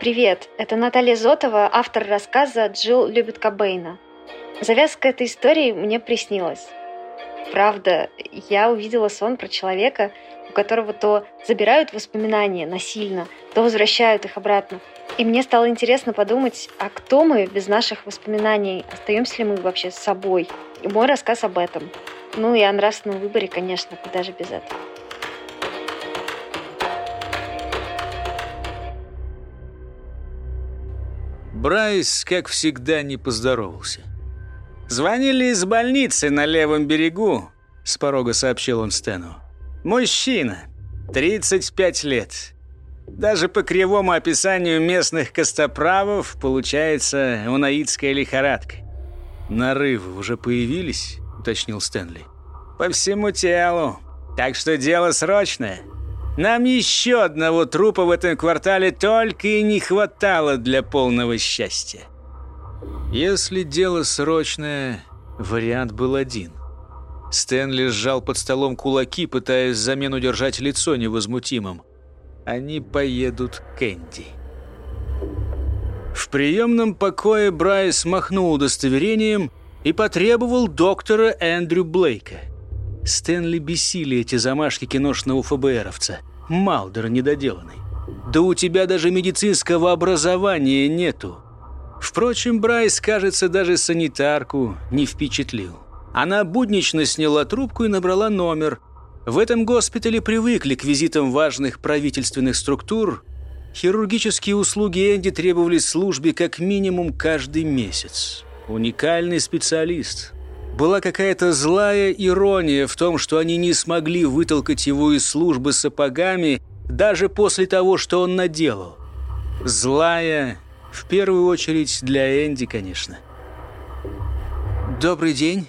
Привет, это Наталья Зотова, автор рассказа «Джилл любит Кобейна». Завязка этой истории мне приснилась. Правда, я увидела сон про человека, у которого то забирают воспоминания насильно, то возвращают их обратно. И мне стало интересно подумать, а кто мы без наших воспоминаний? Остаемся ли мы вообще с собой? И мой рассказ об этом – ну и о нравственном выборе, конечно, куда же без этого. Брайс, как всегда, не поздоровался. «Звонили из больницы на левом берегу», — с порога сообщил он Стэну. «Мужчина, 35 лет. Даже по кривому описанию местных костоправов получается унаидская лихорадка. Нарывы уже появились?» — уточнил Стэнли. «По всему телу. Так что дело срочное. Нам еще одного трупа в этом квартале только и не хватало для полного счастья». Если дело срочное, вариант был один. Стэнли сжал под столом кулаки, пытаясь взамен удержать лицо невозмутимым. Они поедут к Энди. В приемном покое Брайс махнул удостоверением и потребовал доктора Эндрю Блейка. Стэнли бесили эти замашки киношного ФБРовца. Малдер недоделанный. Да у тебя даже медицинского образования нету. Впрочем, Брайс, кажется, даже санитарку не впечатлил. Она буднично сняла трубку и набрала номер. В этом госпитале привыкли к визитам важных правительственных структур. Хирургические услуги Энди требовались службе как минимум каждый месяц. Уникальный специалист. Была какая-то злая ирония в том, что они не смогли вытолкать его из службы сапогами даже после того, что он наделал. Злая, в первую очередь, для Энди, конечно. «Добрый день.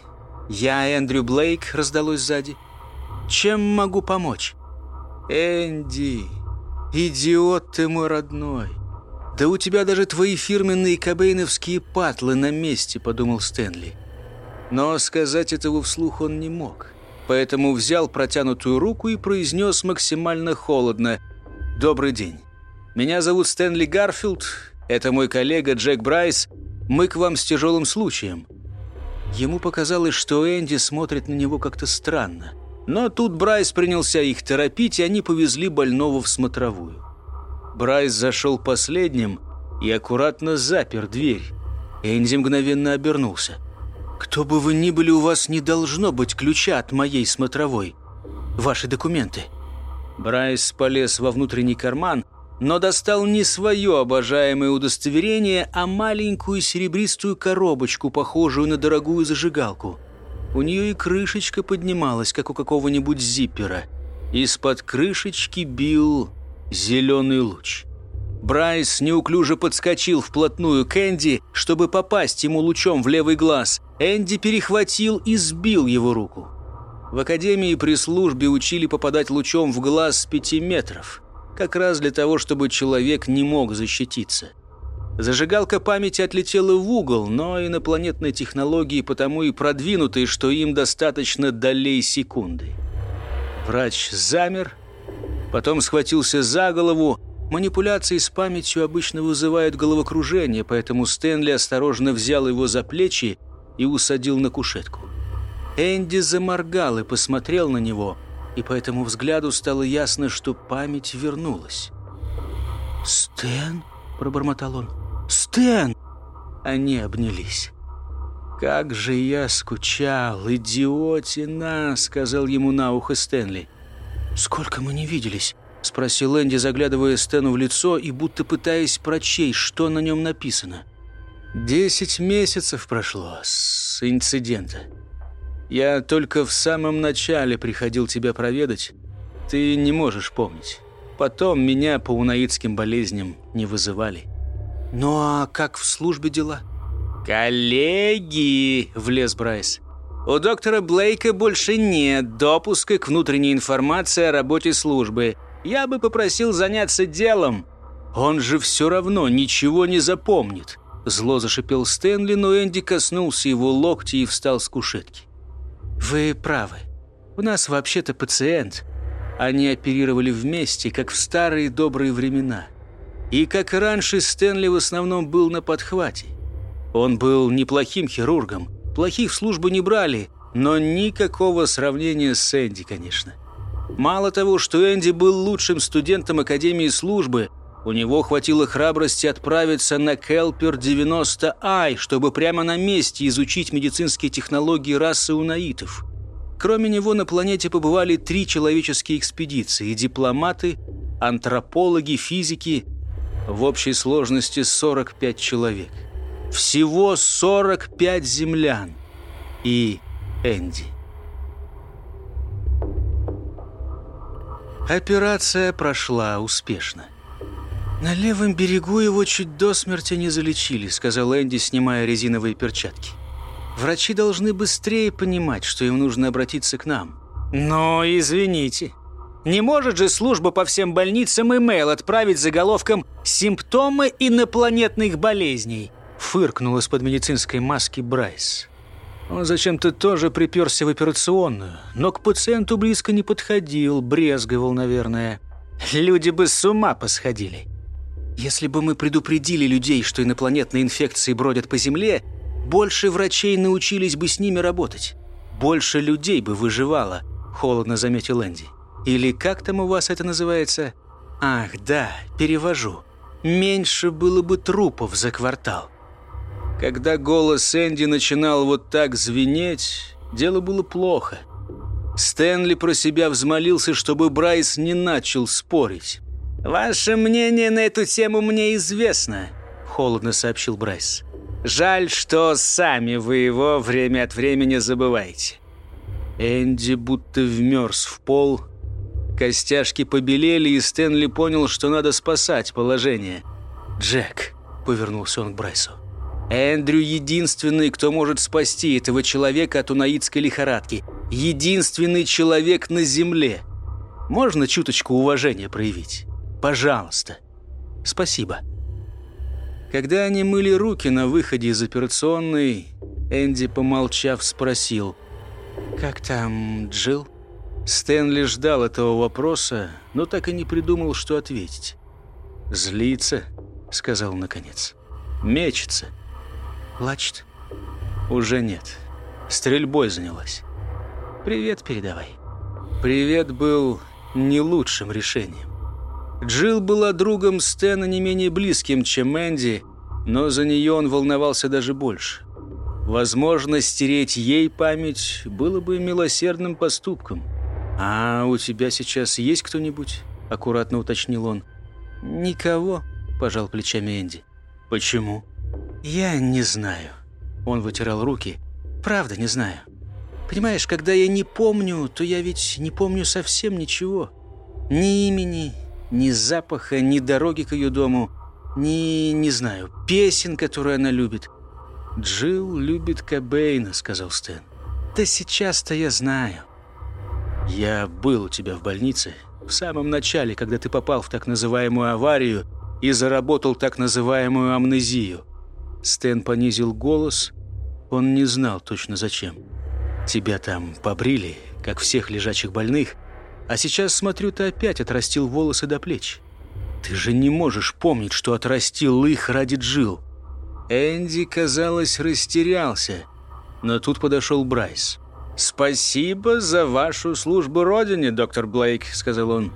Я Эндрю Блейк», — раздалось сзади. «Чем могу помочь?» «Энди, идиот ты мой родной. «Да у тебя даже твои фирменные кобейновские патлы на месте», — подумал Стэнли. Но сказать этого вслух он не мог. Поэтому взял протянутую руку и произнес максимально холодно. «Добрый день. Меня зовут Стэнли Гарфилд. Это мой коллега Джек Брайс. Мы к вам с тяжелым случаем». Ему показалось, что Энди смотрит на него как-то странно. Но тут Брайс принялся их торопить, и они повезли больного в смотровую. Брайс зашел последним и аккуратно запер дверь. Энди мгновенно обернулся. «Кто бы вы ни были, у вас не должно быть ключа от моей смотровой. Ваши документы». Брайс полез во внутренний карман, но достал не свое обожаемое удостоверение, а маленькую серебристую коробочку, похожую на дорогую зажигалку. У нее и крышечка поднималась, как у какого-нибудь зиппера. Из-под крышечки бил Зеленый луч. Брайс неуклюже подскочил вплотную к Энди, чтобы попасть ему лучом в левый глаз. Энди перехватил и сбил его руку. В академии при службе учили попадать лучом в глаз с пяти метров. Как раз для того, чтобы человек не мог защититься. Зажигалка памяти отлетела в угол, но инопланетные технологии потому и продвинутые, что им достаточно долей секунды. Врач замер, Потом схватился за голову. Манипуляции с памятью обычно вызывают головокружение, поэтому Стэнли осторожно взял его за плечи и усадил на кушетку. Энди заморгал и посмотрел на него, и по этому взгляду стало ясно, что память вернулась. «Стэн?» – пробормотал он. «Стэн!» Они обнялись. «Как же я скучал, идиотина!» – сказал ему на ухо Стэнли. «Сколько мы не виделись?» — спросил Энди, заглядывая Стэну в лицо и будто пытаясь прочесть, что на нем написано. «Десять месяцев прошло с инцидента. Я только в самом начале приходил тебя проведать. Ты не можешь помнить. потом меня по унаидским болезням не вызывали. Ну а как в службе дела? «Коллеги!» – влез Брайс. «У доктора Блейка больше нет допуска к внутренней информации о работе службы. Я бы попросил заняться делом. Он же все равно ничего не запомнит». Зло зашипел Стэнли, но Энди коснулся его локти и встал с кушетки. «Вы правы. У нас вообще-то пациент. Они оперировали вместе, как в старые добрые времена. И как раньше, Стэнли в основном был на подхвате. Он был неплохим хирургом, плохих в службу не брали, но никакого сравнения с Энди, конечно. Мало того, что Энди был лучшим студентом Академии службы, у него хватило храбрости отправиться на Келпер 90I, чтобы прямо на месте изучить медицинские технологии расы унаитов. Кроме него на планете побывали три человеческие экспедиции – дипломаты, антропологи, физики, в общей сложности 45 человек – всего 45 землян. И Энди. Операция прошла успешно. «На левом берегу его чуть до смерти не залечили», — сказал Энди, снимая резиновые перчатки. «Врачи должны быстрее понимать, что им нужно обратиться к нам». «Но извините, не может же служба по всем больницам имейл отправить заголовком «Симптомы инопланетных болезней»?» Фыркнул из-под медицинской маски Брайс. Он зачем-то тоже приперся в операционную, но к пациенту близко не подходил, брезговал, наверное. Люди бы с ума посходили. Если бы мы предупредили людей, что инопланетные инфекции бродят по Земле, больше врачей научились бы с ними работать. Больше людей бы выживало, холодно заметил Энди. Или как там у вас это называется? Ах, да, перевожу. Меньше было бы трупов за квартал. Когда голос Энди начинал вот так звенеть, дело было плохо. Стэнли про себя взмолился, чтобы Брайс не начал спорить. «Ваше мнение на эту тему мне известно», — холодно сообщил Брайс. «Жаль, что сами вы его время от времени забываете». Энди будто вмерз в пол. Костяшки побелели, и Стэнли понял, что надо спасать положение. «Джек», — повернулся он к Брайсу, — Эндрю единственный, кто может спасти этого человека от унаидской лихорадки. Единственный человек на земле. Можно чуточку уважения проявить? Пожалуйста. Спасибо. Когда они мыли руки на выходе из операционной, Энди, помолчав, спросил, «Как там Джилл?» Стэнли ждал этого вопроса, но так и не придумал, что ответить. «Злится», — сказал наконец. «Мечется». Плачет? Уже нет. Стрельбой занялась. Привет передавай. Привет был не лучшим решением. Джилл была другом Стэна не менее близким, чем Мэнди, но за нее он волновался даже больше. Возможно, стереть ей память было бы милосердным поступком. «А у тебя сейчас есть кто-нибудь?» – аккуратно уточнил он. «Никого», – пожал плечами Энди. «Почему?» «Я не знаю». Он вытирал руки. «Правда, не знаю. Понимаешь, когда я не помню, то я ведь не помню совсем ничего. Ни имени, ни запаха, ни дороги к ее дому, ни, не знаю, песен, которые она любит». «Джилл любит Кобейна», — сказал Стэн. «Да сейчас-то я знаю». «Я был у тебя в больнице в самом начале, когда ты попал в так называемую аварию и заработал так называемую амнезию. Стэн понизил голос. Он не знал точно зачем. «Тебя там побрили, как всех лежачих больных, а сейчас, смотрю, ты опять отрастил волосы до плеч. Ты же не можешь помнить, что отрастил их ради Джил. Энди, казалось, растерялся, но тут подошел Брайс. «Спасибо за вашу службу Родине, доктор Блейк», — сказал он.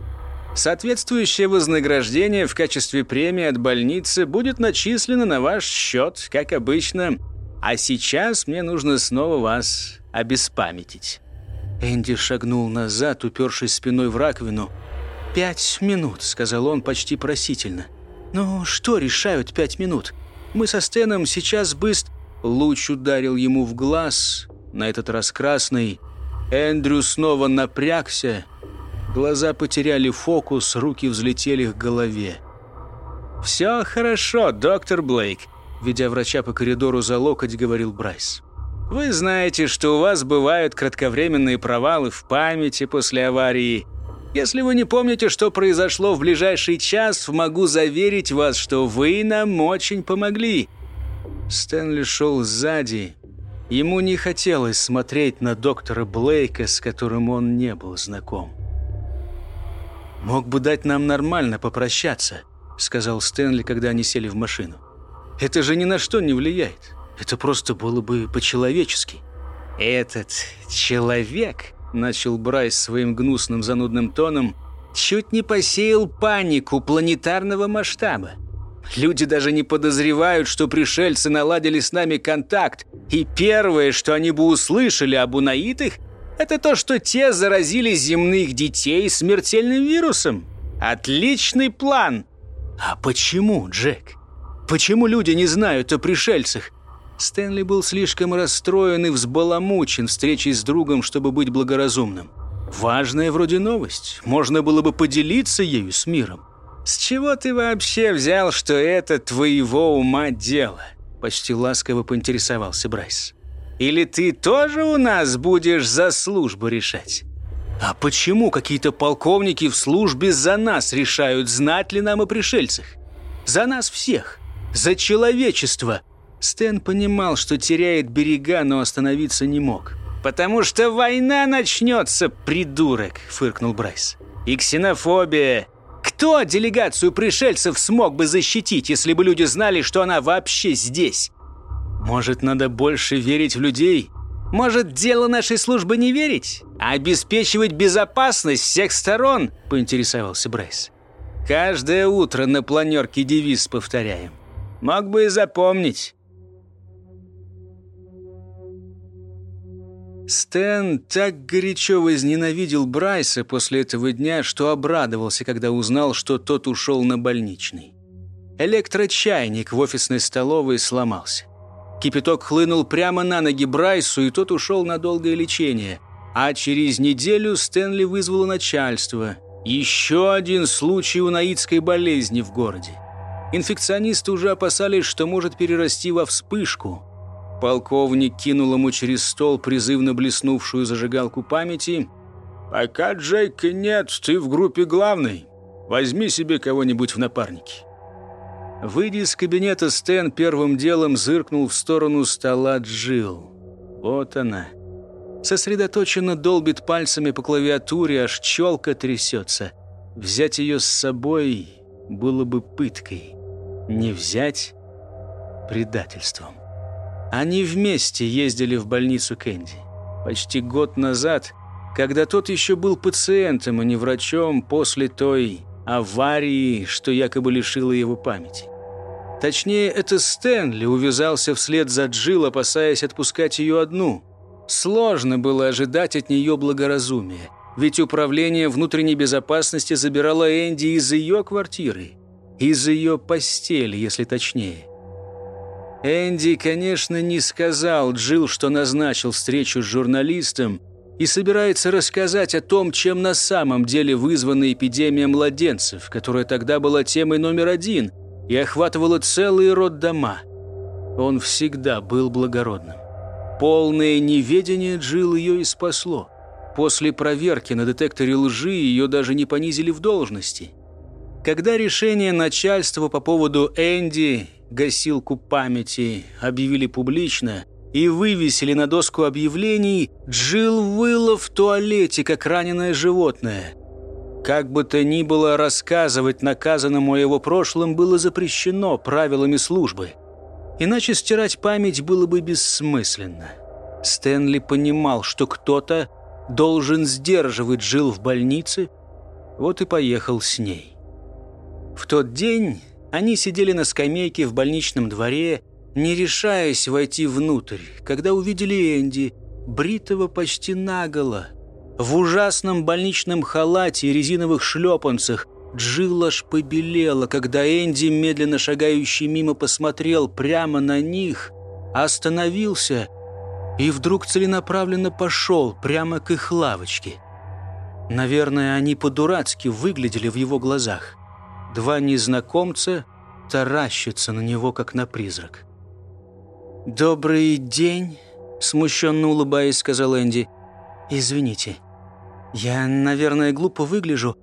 Соответствующее вознаграждение в качестве премии от больницы будет начислено на ваш счет, как обычно. А сейчас мне нужно снова вас обеспамятить». Энди шагнул назад, упершись спиной в раковину. «Пять минут», — сказал он почти просительно. «Ну, что решают пять минут? Мы со Стеном сейчас быстро...» Луч ударил ему в глаз, на этот раз красный. Эндрю снова напрягся Глаза потеряли фокус, руки взлетели к голове. «Все хорошо, доктор Блейк», — ведя врача по коридору за локоть, говорил Брайс. «Вы знаете, что у вас бывают кратковременные провалы в памяти после аварии. Если вы не помните, что произошло в ближайший час, могу заверить вас, что вы нам очень помогли». Стэнли шел сзади. Ему не хотелось смотреть на доктора Блейка, с которым он не был знаком. «Мог бы дать нам нормально попрощаться», — сказал Стэнли, когда они сели в машину. «Это же ни на что не влияет. Это просто было бы по-человечески». «Этот человек», — начал Брайс своим гнусным занудным тоном, «чуть не посеял панику планетарного масштаба. Люди даже не подозревают, что пришельцы наладили с нами контакт, и первое, что они бы услышали об унаитах, это то, что те заразили земных детей смертельным вирусом. Отличный план!» «А почему, Джек? Почему люди не знают о пришельцах?» Стэнли был слишком расстроен и взбаламучен встречей с другом, чтобы быть благоразумным. Важная вроде новость. Можно было бы поделиться ею с миром. «С чего ты вообще взял, что это твоего ума дело?» Почти ласково поинтересовался Брайс. «Или ты тоже у нас будешь за службу решать?» А почему какие-то полковники в службе за нас решают, знать ли нам о пришельцах? За нас всех. За человечество. Стэн понимал, что теряет берега, но остановиться не мог. «Потому что война начнется, придурок!» — фыркнул Брайс. «И ксенофобия. Кто делегацию пришельцев смог бы защитить, если бы люди знали, что она вообще здесь? Может, надо больше верить в людей?» Может, дело нашей службы не верить, а обеспечивать безопасность всех сторон?» – поинтересовался Брайс. «Каждое утро на планерке девиз повторяем. Мог бы и запомнить». Стэн так горячо возненавидел Брайса после этого дня, что обрадовался, когда узнал, что тот ушел на больничный. Электрочайник в офисной столовой сломался. Кипяток хлынул прямо на ноги Брайсу, и тот ушел на долгое лечение. А через неделю Стэнли вызвало начальство. Еще один случай унаидской болезни в городе. Инфекционисты уже опасались, что может перерасти во вспышку. Полковник кинул ему через стол призывно блеснувшую зажигалку памяти. «Пока Джейка нет, ты в группе главной. Возьми себе кого-нибудь в напарники». Выйдя из кабинета, Стэн первым делом зыркнул в сторону стола Джил. Вот она. Сосредоточенно долбит пальцами по клавиатуре, аж челка трясется. Взять ее с собой было бы пыткой. Не взять — предательством. Они вместе ездили в больницу Кэнди. Почти год назад, когда тот еще был пациентом, а не врачом, после той аварии, что якобы лишила его памяти. Точнее, это Стэнли увязался вслед за Джилл, опасаясь отпускать ее одну. Сложно было ожидать от нее благоразумия, ведь управление внутренней безопасности забирало Энди из ее квартиры, из ее постели, если точнее. Энди, конечно, не сказал Джилл, что назначил встречу с журналистом и собирается рассказать о том, чем на самом деле вызвана эпидемия младенцев, которая тогда была темой номер один – и охватывала целый род дома. Он всегда был благородным. Полное неведение Джилл ее и спасло. После проверки на детекторе лжи ее даже не понизили в должности. Когда решение начальства по поводу Энди, гасилку памяти, объявили публично и вывесили на доску объявлений, Джилл выла в туалете, как раненое животное – как бы то ни было, рассказывать наказанному о его прошлом было запрещено правилами службы. Иначе стирать память было бы бессмысленно. Стэнли понимал, что кто-то должен сдерживать Жил в больнице, вот и поехал с ней. В тот день они сидели на скамейке в больничном дворе, не решаясь войти внутрь, когда увидели Энди, бритого почти наголо, в ужасном больничном халате и резиновых шлепанцах Джилл аж побелела, когда Энди, медленно шагающий мимо, посмотрел прямо на них, остановился и вдруг целенаправленно пошел прямо к их лавочке. Наверное, они по-дурацки выглядели в его глазах. Два незнакомца таращатся на него, как на призрак. «Добрый день», — смущенно улыбаясь, сказал Энди. «Извините, я, наверное, глупо выгляжу.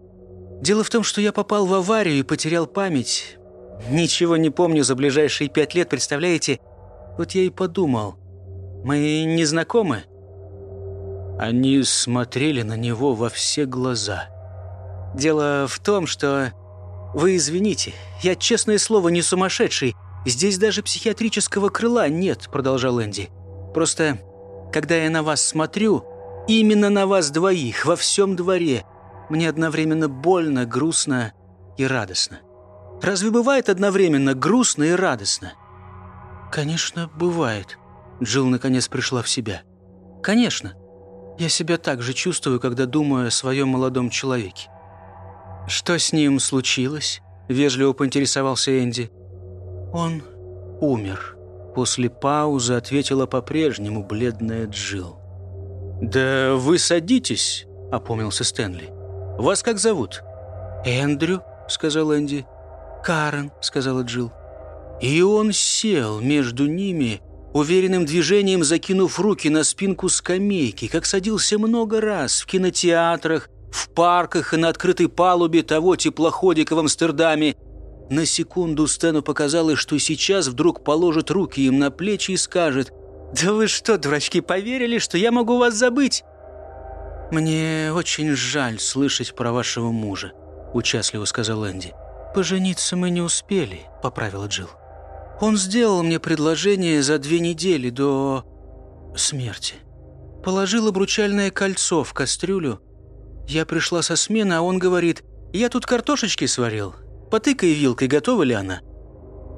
Дело в том, что я попал в аварию и потерял память. Ничего не помню за ближайшие пять лет, представляете? Вот я и подумал, мы не знакомы?» Они смотрели на него во все глаза. «Дело в том, что «Вы извините, я, честное слово, не сумасшедший. Здесь даже психиатрического крыла нет», — продолжал Энди. «Просто, когда я на вас смотрю, именно на вас двоих, во всем дворе, мне одновременно больно, грустно и радостно. Разве бывает одновременно грустно и радостно?» «Конечно, бывает», — Джилл наконец пришла в себя. «Конечно. Я себя так же чувствую, когда думаю о своем молодом человеке. «Что с ним случилось?» – вежливо поинтересовался Энди. «Он умер». После паузы ответила по-прежнему бледная Джилл. «Да вы садитесь», – опомнился Стэнли. «Вас как зовут?» «Эндрю», – сказал Энди. «Карен», – сказала Джилл. И он сел между ними, уверенным движением закинув руки на спинку скамейки, как садился много раз в кинотеатрах, в парках и на открытой палубе того теплоходика в Амстердаме. На секунду Стэну показалось, что сейчас вдруг положит руки им на плечи и скажет «Да вы что, дурачки, поверили, что я могу вас забыть?» «Мне очень жаль слышать про вашего мужа», — участливо сказал Энди. «Пожениться мы не успели», — поправила Джилл. «Он сделал мне предложение за две недели до... смерти. Положил обручальное кольцо в кастрюлю, я пришла со смены, а он говорит, «Я тут картошечки сварил. Потыкай вилкой, готова ли она?»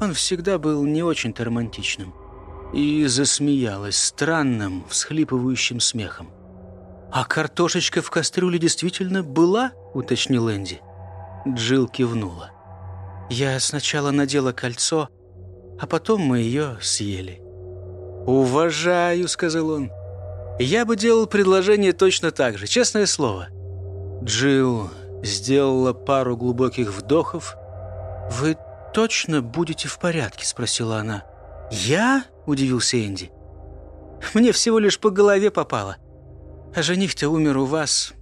Он всегда был не очень-то романтичным. И засмеялась странным, всхлипывающим смехом. «А картошечка в кастрюле действительно была?» – уточнил Энди. Джилл кивнула. «Я сначала надела кольцо, а потом мы ее съели». «Уважаю», – сказал он. «Я бы делал предложение точно так же, честное слово». Джилл сделала пару глубоких вдохов. «Вы точно будете в порядке?» – спросила она. «Я?» – удивился Энди. «Мне всего лишь по голове попало. А жених-то умер у вас.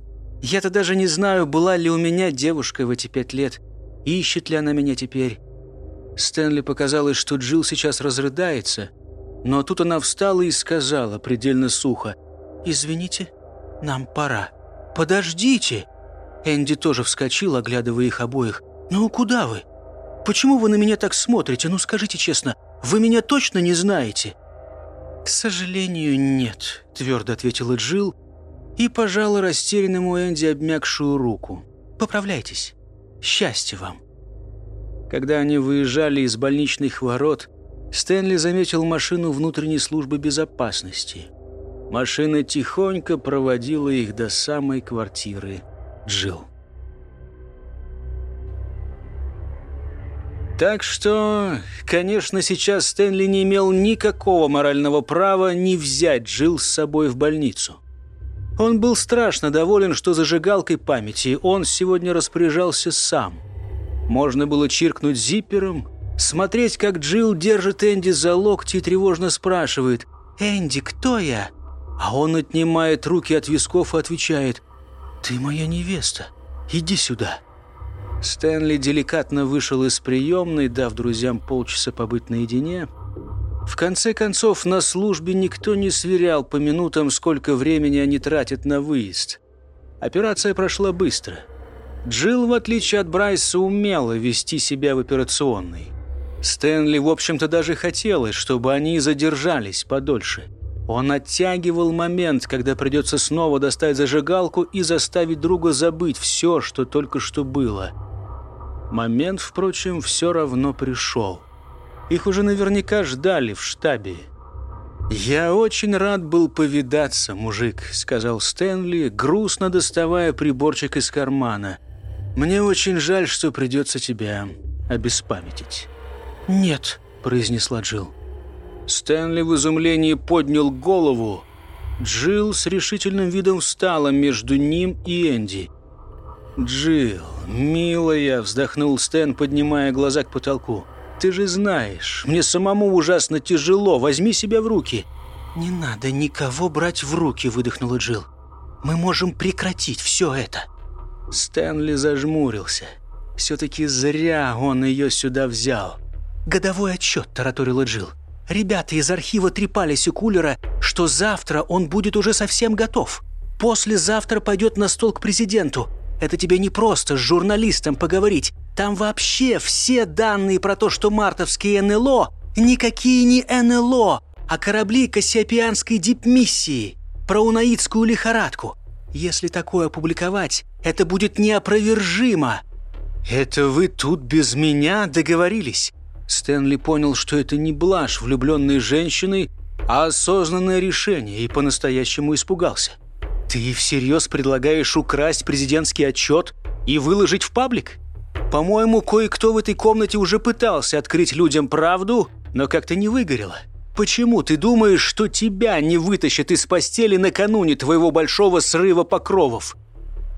Я-то даже не знаю, была ли у меня девушка в эти пять лет. Ищет ли она меня теперь?» Стэнли показалось, что Джилл сейчас разрыдается, но тут она встала и сказала предельно сухо. «Извините, нам пора». «Подождите!» Энди тоже вскочил, оглядывая их обоих. «Ну, куда вы? Почему вы на меня так смотрите? Ну, скажите честно, вы меня точно не знаете?» «К сожалению, нет», — твердо ответила Джилл и пожала растерянному Энди обмякшую руку. «Поправляйтесь. Счастья вам». Когда они выезжали из больничных ворот, Стэнли заметил машину внутренней службы безопасности. Машина тихонько проводила их до самой квартиры Джилл. Так что, конечно, сейчас Стэнли не имел никакого морального права не взять Джилл с собой в больницу. Он был страшно доволен, что зажигалкой памяти он сегодня распоряжался сам. Можно было чиркнуть зиппером, смотреть, как Джилл держит Энди за локти и тревожно спрашивает «Энди, кто я?» А он отнимает руки от висков и отвечает «Ты моя невеста. Иди сюда». Стэнли деликатно вышел из приемной, дав друзьям полчаса побыть наедине. В конце концов, на службе никто не сверял по минутам, сколько времени они тратят на выезд. Операция прошла быстро. Джилл, в отличие от Брайса, умела вести себя в операционной. Стэнли, в общем-то, даже хотелось, чтобы они задержались подольше – он оттягивал момент, когда придется снова достать зажигалку и заставить друга забыть все, что только что было. Момент, впрочем, все равно пришел. Их уже наверняка ждали в штабе. «Я очень рад был повидаться, мужик», — сказал Стэнли, грустно доставая приборчик из кармана. «Мне очень жаль, что придется тебя обеспамятить». «Нет», — произнесла Джилл. Стэнли в изумлении поднял голову Джилл с решительным видом встала между ним и Энди. «Джилл, милая!» – вздохнул Стэн, поднимая глаза к потолку. «Ты же знаешь, мне самому ужасно тяжело. Возьми себя в руки». «Не надо никого брать в руки», – выдохнула Джилл. «Мы можем прекратить все это». Стэнли зажмурился. Все-таки зря он ее сюда взял. «Годовой отчет», – тараторила Джилл. «Ребята из архива трепались у кулера, что завтра он будет уже совсем готов. Послезавтра пойдет на стол к президенту. Это тебе не просто с журналистом поговорить. Там вообще все данные про то, что мартовские НЛО никакие не НЛО, а корабли Кассиопианской дипмиссии, про унаидскую лихорадку. Если такое опубликовать, это будет неопровержимо. «Это вы тут без меня договорились?» Стэнли понял, что это не блажь влюбленной женщины, а осознанное решение, и по-настоящему испугался. «Ты всерьез предлагаешь украсть президентский отчет и выложить в паблик? По-моему, кое-кто в этой комнате уже пытался открыть людям правду, но как-то не выгорело. Почему ты думаешь, что тебя не вытащат из постели накануне твоего большого срыва покровов?»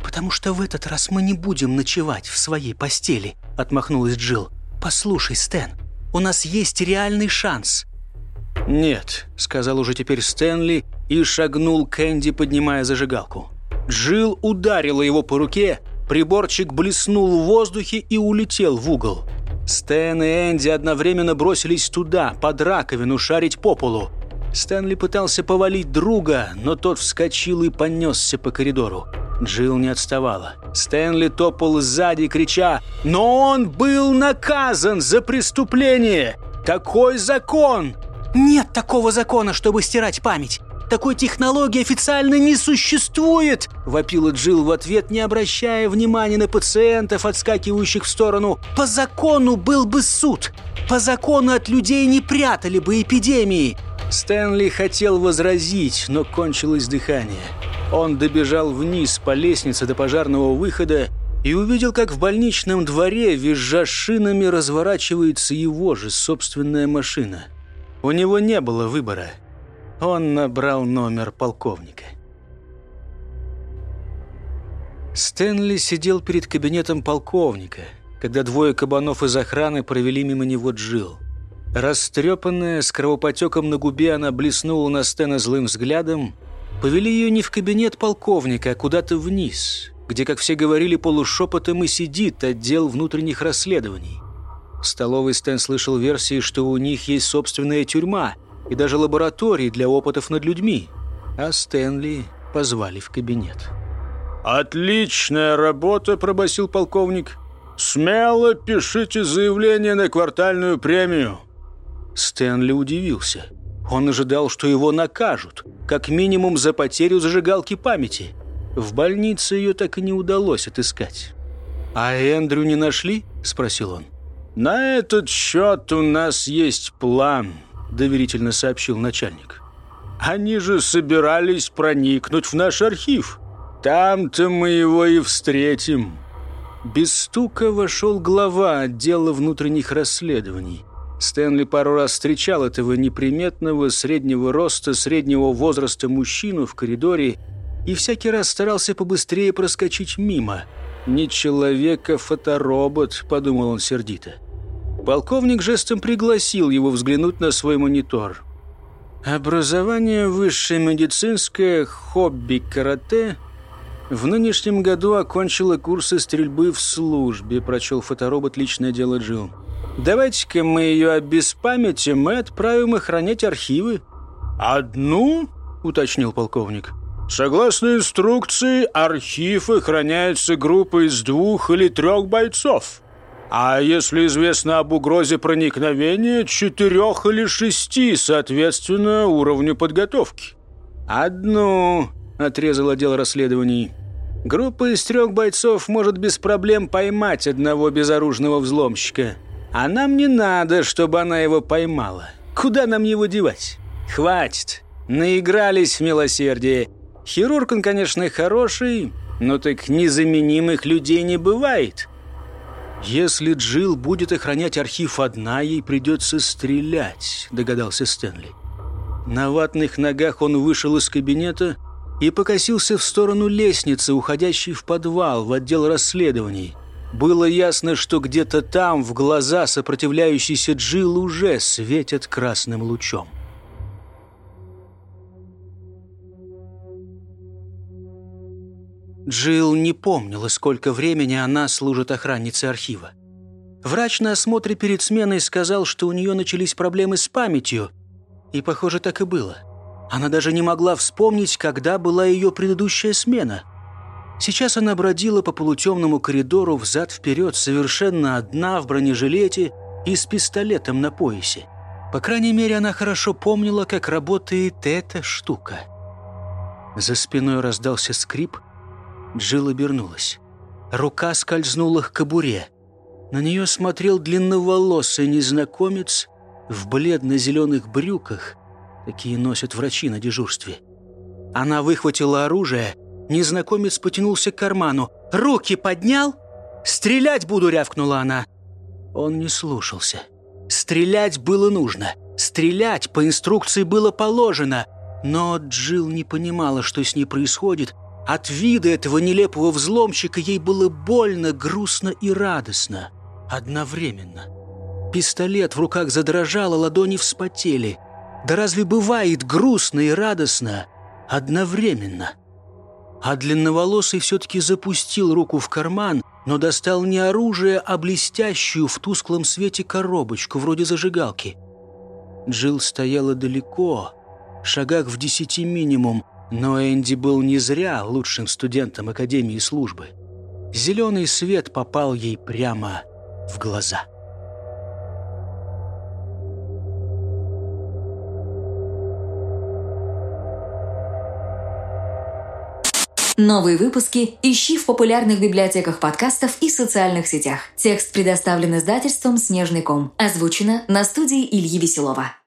«Потому что в этот раз мы не будем ночевать в своей постели», — отмахнулась Джилл. «Послушай, Стэн, у нас есть реальный шанс». «Нет», — сказал уже теперь Стэнли и шагнул к Энди, поднимая зажигалку. Джилл ударила его по руке, приборчик блеснул в воздухе и улетел в угол. Стэн и Энди одновременно бросились туда, под раковину, шарить по полу. Стэнли пытался повалить друга, но тот вскочил и понесся по коридору. Джилл не отставала. Стэнли топал сзади, крича «Но он был наказан за преступление! Такой закон!» «Нет такого закона, чтобы стирать память! Такой технологии официально не существует!» Вопила Джилл в ответ, не обращая внимания на пациентов, отскакивающих в сторону. «По закону был бы суд! По закону от людей не прятали бы эпидемии!» Стэнли хотел возразить, но кончилось дыхание. Он добежал вниз по лестнице до пожарного выхода и увидел, как в больничном дворе, визжа шинами, разворачивается его же собственная машина. У него не было выбора – он набрал номер полковника. Стэнли сидел перед кабинетом полковника, когда двое кабанов из охраны провели мимо него Джил. Растрепанная, с кровопотеком на губе, она блеснула на Стэна злым взглядом. Повели ее не в кабинет полковника, а куда-то вниз, где, как все говорили полушепотом, и сидит отдел внутренних расследований. В столовой Стэн слышал версии, что у них есть собственная тюрьма – и даже лаборатории для опытов над людьми. А Стэнли позвали в кабинет. «Отличная работа», – пробасил полковник. «Смело пишите заявление на квартальную премию». Стэнли удивился. Он ожидал, что его накажут, как минимум за потерю зажигалки памяти. В больнице ее так и не удалось отыскать. «А Эндрю не нашли?» – спросил он. «На этот счет у нас есть план», доверительно сообщил начальник. «Они же собирались проникнуть в наш архив. Там-то мы его и встретим». Без стука вошел глава отдела внутренних расследований. Стэнли пару раз встречал этого неприметного, среднего роста, среднего возраста мужчину в коридоре и всякий раз старался побыстрее проскочить мимо. «Не человек, а фоторобот», — подумал он сердито. Полковник жестом пригласил его взглянуть на свой монитор. Образование высшее медицинское, хобби карате. В нынешнем году окончила курсы стрельбы в службе, прочел фоторобот «Личное дело Джилл». Давайте-ка мы ее обеспамятим и отправим охранять архивы. «Одну?» – уточнил полковник. «Согласно инструкции, архив охраняется группой из двух или трех бойцов. А если известно об угрозе проникновения, четырех или шести, соответственно, уровню подготовки. «Одну», — отрезал отдел расследований. «Группа из трех бойцов может без проблем поймать одного безоружного взломщика. А нам не надо, чтобы она его поймала. Куда нам его девать? Хватит. Наигрались в милосердие. Хирург он, конечно, хороший, но так незаменимых людей не бывает». «Если Джилл будет охранять архив одна, ей придется стрелять», — догадался Стэнли. На ватных ногах он вышел из кабинета и покосился в сторону лестницы, уходящей в подвал, в отдел расследований. Было ясно, что где-то там в глаза сопротивляющийся Джилл уже светят красным лучом. Джилл не помнила, сколько времени она служит охранницей архива. Врач на осмотре перед сменой сказал, что у нее начались проблемы с памятью. И, похоже, так и было. Она даже не могла вспомнить, когда была ее предыдущая смена. Сейчас она бродила по полутемному коридору взад-вперед, совершенно одна, в бронежилете и с пистолетом на поясе. По крайней мере, она хорошо помнила, как работает эта штука. За спиной раздался скрип – Джилл обернулась. Рука скользнула к кобуре. На нее смотрел длинноволосый незнакомец в бледно-зеленых брюках. Такие носят врачи на дежурстве. Она выхватила оружие. Незнакомец потянулся к карману. «Руки поднял?» «Стрелять буду!» — рявкнула она. Он не слушался. Стрелять было нужно. Стрелять по инструкции было положено. Но Джилл не понимала, что с ней происходит, от вида этого нелепого взломщика ей было больно, грустно и радостно. Одновременно. Пистолет в руках задрожал, а ладони вспотели. Да разве бывает грустно и радостно одновременно? А длинноволосый все-таки запустил руку в карман, но достал не оружие, а блестящую в тусклом свете коробочку, вроде зажигалки. Джилл стояла далеко, шагах в десяти минимум, но Энди был не зря лучшим студентом Академии службы. Зеленый свет попал ей прямо в глаза. Новые выпуски ищи в популярных библиотеках подкастов и социальных сетях. Текст предоставлен издательством «Снежный ком». Озвучено на студии Ильи Веселова.